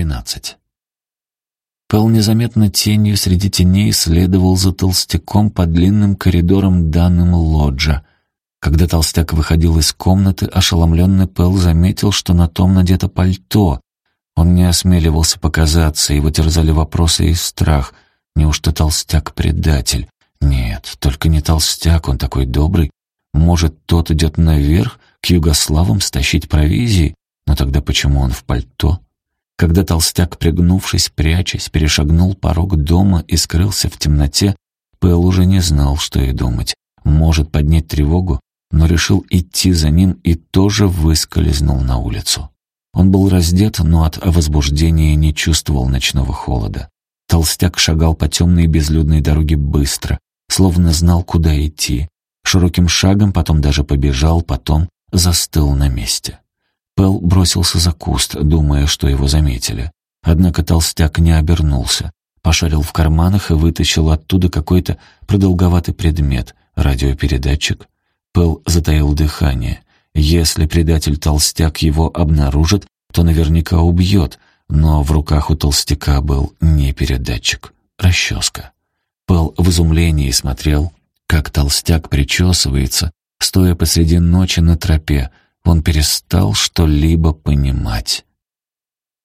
тринадцать. Пэл незаметно тенью среди теней следовал за толстяком по длинным коридорам данным лоджа. Когда толстяк выходил из комнаты, ошеломленный Пэл заметил, что на том надето пальто. Он не осмеливался показаться, его терзали вопросы и страх. Неужто толстяк предатель? Нет, только не толстяк, он такой добрый. Может, тот идет наверх, к югославам стащить провизии? Но тогда почему он в пальто? Когда толстяк, пригнувшись, прячась, перешагнул порог дома и скрылся в темноте, Пэл уже не знал, что и думать. Может поднять тревогу, но решил идти за ним и тоже выскользнул на улицу. Он был раздет, но от возбуждения не чувствовал ночного холода. Толстяк шагал по темной безлюдной дороге быстро, словно знал, куда идти. Широким шагом потом даже побежал, потом застыл на месте. Пэл бросился за куст, думая, что его заметили. Однако толстяк не обернулся. Пошарил в карманах и вытащил оттуда какой-то продолговатый предмет, радиопередатчик. Пэл затаил дыхание. Если предатель-толстяк его обнаружит, то наверняка убьет, но в руках у толстяка был не передатчик, расческа. Пэл в изумлении смотрел, как толстяк причесывается, стоя посреди ночи на тропе, он перестал что-либо понимать.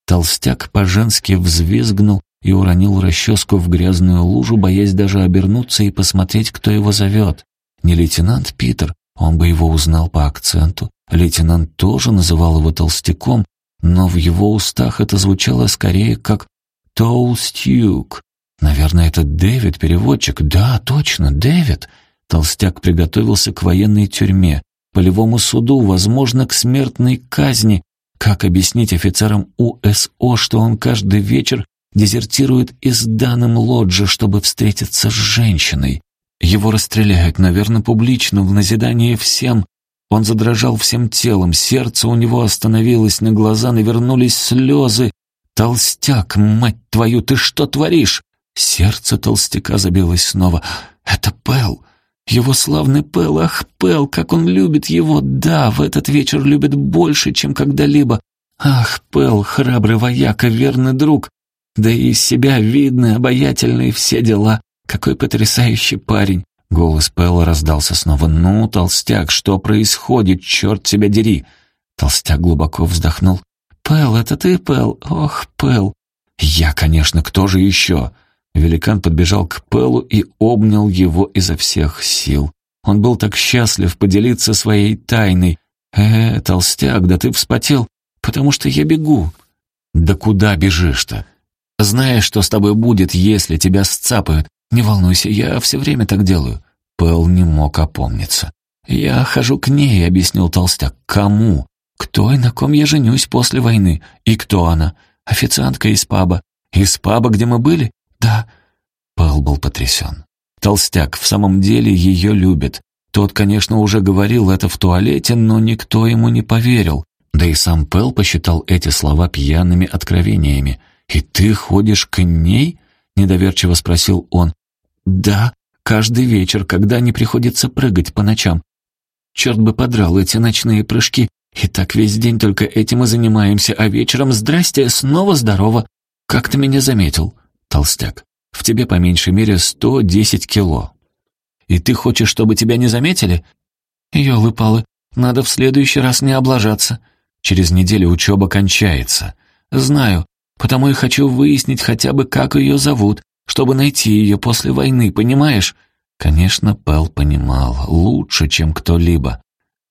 Толстяк по-женски взвизгнул и уронил расческу в грязную лужу, боясь даже обернуться и посмотреть, кто его зовет. Не лейтенант Питер, он бы его узнал по акценту. Лейтенант тоже называл его толстяком, но в его устах это звучало скорее как «толстюк». Наверное, это Дэвид, переводчик. Да, точно, Дэвид. Толстяк приготовился к военной тюрьме полевому суду, возможно, к смертной казни. Как объяснить офицерам УСО, что он каждый вечер дезертирует из данным лоджи, чтобы встретиться с женщиной? Его расстреляют, наверное, публично, в назидание всем. Он задрожал всем телом, сердце у него остановилось, на глаза навернулись слезы. «Толстяк, мать твою, ты что творишь?» Сердце толстяка забилось снова. «Это Пэл! Его славный Пэл, ах, Пэл, как он любит его, да, в этот вечер любит больше, чем когда-либо. Ах, Пэл, храбрый вояка, верный друг, да и из себя видный, обаятельный, все дела. Какой потрясающий парень. Голос Пэла раздался снова. «Ну, толстяк, что происходит? Черт тебя дери!» Толстяк глубоко вздохнул. «Пэл, это ты, Пэл? Ох, Пэл!» «Я, конечно, кто же еще?» Великан подбежал к Пэлу и обнял его изо всех сил. Он был так счастлив поделиться своей тайной. «Э, толстяк, да ты вспотел, потому что я бегу». «Да куда бежишь-то? Знаешь, что с тобой будет, если тебя сцапают? Не волнуйся, я все время так делаю». Пэл не мог опомниться. «Я хожу к ней», — объяснил толстяк. «Кому?» «К той, на ком я женюсь после войны. И кто она?» «Официантка из паба». «Из паба, где мы были?» «Да». Пэл был потрясен. Толстяк в самом деле ее любит. Тот, конечно, уже говорил это в туалете, но никто ему не поверил. Да и сам Пэл посчитал эти слова пьяными откровениями. «И ты ходишь к ней?» — недоверчиво спросил он. «Да, каждый вечер, когда не приходится прыгать по ночам. Черт бы подрал эти ночные прыжки. И так весь день только этим и занимаемся, а вечером «Здрасте, снова здорово. Как ты меня заметил?» Толстяк. «В тебе по меньшей мере сто десять кило. И ты хочешь, чтобы тебя не заметили?» «Елы-палы, надо в следующий раз не облажаться. Через неделю учеба кончается. Знаю, потому и хочу выяснить хотя бы, как ее зовут, чтобы найти ее после войны, понимаешь?» Конечно, Пэл понимал, лучше, чем кто-либо.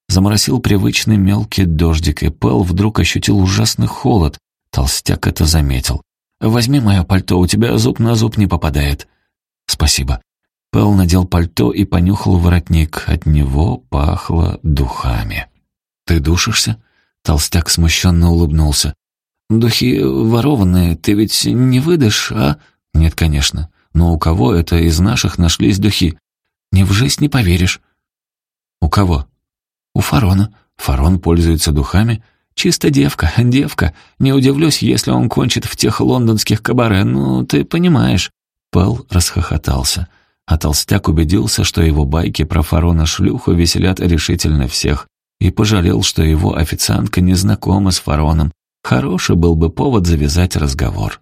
Заморосил привычный мелкий дождик, и Пэл вдруг ощутил ужасный холод. Толстяк это заметил. «Возьми мое пальто, у тебя зуб на зуб не попадает». «Спасибо». Пэл надел пальто и понюхал воротник. От него пахло духами. «Ты душишься?» Толстяк смущенно улыбнулся. «Духи ворованные, ты ведь не выдашь, а?» «Нет, конечно. Но у кого это из наших нашлись духи? Ни в жизнь не поверишь». «У кого?» «У Фарона. Фарон пользуется духами. Чисто девка, девка. Не удивлюсь, если он кончит в тех лондонских кабаре, ну, ты понимаешь». Пэл расхохотался, а толстяк убедился, что его байки про Фарона-шлюху веселят решительно всех, и пожалел, что его официантка не знакома с Фароном. Хороший был бы повод завязать разговор.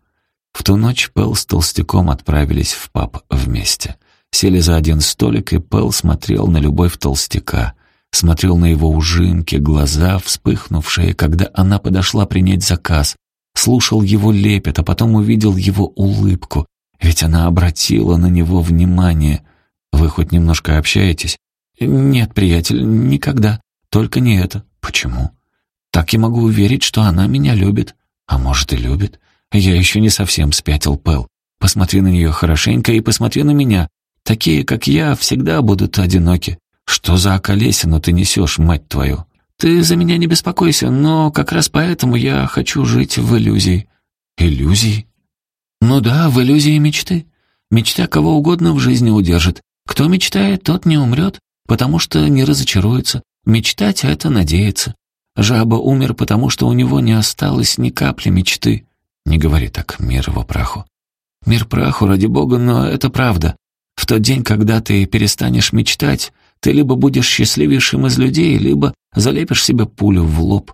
В ту ночь Пэл с Толстяком отправились в паб вместе. Сели за один столик, и Пэл смотрел на любовь Толстяка. Смотрел на его ужимки, глаза, вспыхнувшие, когда она подошла принять заказ. Слушал его лепет, а потом увидел его улыбку. Ведь она обратила на него внимание. «Вы хоть немножко общаетесь?» «Нет, приятель, никогда. Только не это. Почему?» «Так я могу уверить, что она меня любит. А может, и любит. Я еще не совсем спятил, Пэл. Посмотри на нее хорошенько и посмотри на меня. Такие, как я, всегда будут одиноки. Что за околесину ты несешь, мать твою? Ты за меня не беспокойся, но как раз поэтому я хочу жить в иллюзии». «Иллюзии?» «Ну да, в иллюзии мечты. Мечта кого угодно в жизни удержит. Кто мечтает, тот не умрет, потому что не разочаруется. Мечтать — это надеяться. Жаба умер, потому что у него не осталось ни капли мечты. Не говори так, мир его праху. Мир праху, ради бога, но это правда. В тот день, когда ты перестанешь мечтать, ты либо будешь счастливейшим из людей, либо залепишь себе пулю в лоб.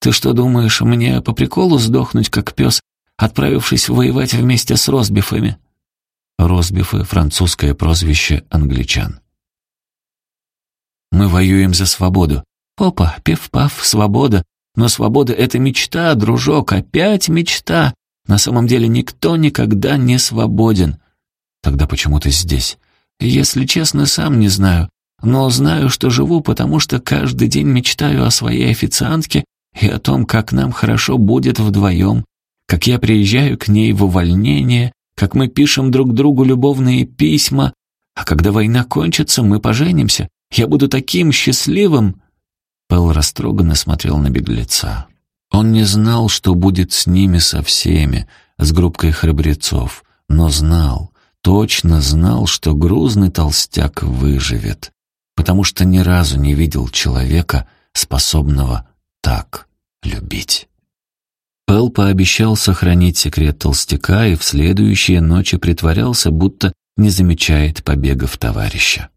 Ты что думаешь, мне по приколу сдохнуть, как пес, отправившись воевать вместе с Росбифами?» Росбифы — французское прозвище англичан. «Мы воюем за свободу. Опа, пев-пав, свобода. Но свобода — это мечта, дружок, опять мечта. На самом деле никто никогда не свободен. Тогда почему ты здесь? Если честно, сам не знаю. Но знаю, что живу, потому что каждый день мечтаю о своей официантке и о том, как нам хорошо будет вдвоем, как я приезжаю к ней в увольнение, как мы пишем друг другу любовные письма, а когда война кончится, мы поженимся. Я буду таким счастливым. Пэл растроганно смотрел на беглеца. Он не знал, что будет с ними со всеми, с группкой храбрецов, но знал, точно знал, что грузный толстяк выживет, потому что ни разу не видел человека, способного так любить. Пэл пообещал сохранить секрет толстяка и в следующие ночи притворялся, будто не замечает побегов товарища.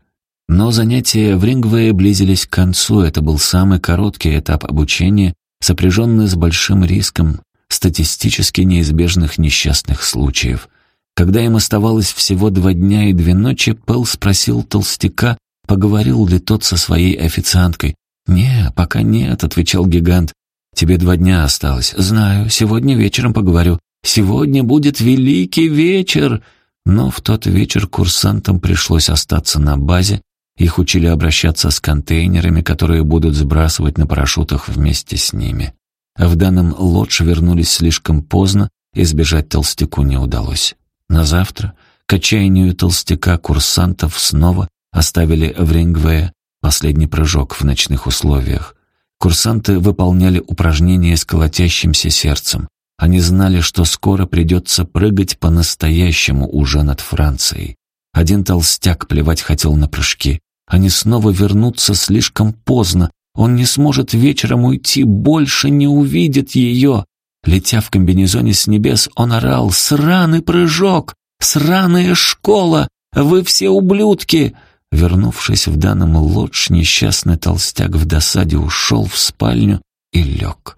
Но занятия в Рингвее близились к концу, это был самый короткий этап обучения, сопряженный с большим риском статистически неизбежных несчастных случаев. Когда им оставалось всего два дня и две ночи, Пэл спросил толстяка, поговорил ли тот со своей официанткой. «Не, пока нет», — отвечал гигант. «Тебе два дня осталось. Знаю, сегодня вечером поговорю. Сегодня будет великий вечер!» Но в тот вечер курсантам пришлось остаться на базе, их учили обращаться с контейнерами, которые будут сбрасывать на парашютах вместе с ними. В данном лодж вернулись слишком поздно, и сбежать толстяку не удалось. На завтра, к отчаянию толстяка, курсантов снова оставили в Рингвее последний прыжок в ночных условиях. Курсанты выполняли упражнения с колотящимся сердцем. Они знали, что скоро придется прыгать по-настоящему уже над Францией. Один толстяк плевать хотел на прыжки. Они снова вернутся слишком поздно. Он не сможет вечером уйти, больше не увидит ее. Летя в комбинезоне с небес, он орал «Сраный прыжок! Сраная школа! Вы все ублюдки!» Вернувшись в данном лодж, несчастный толстяк в досаде ушел в спальню и лег.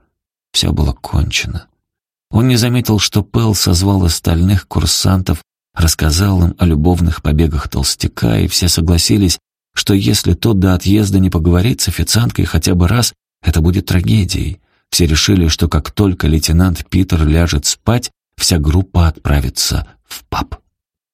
Все было кончено. Он не заметил, что Пэл созвал остальных курсантов, рассказал им о любовных побегах толстяка, и все согласились, что если тот до отъезда не поговорит с официанткой хотя бы раз, это будет трагедией. Все решили, что как только лейтенант Питер ляжет спать, вся группа отправится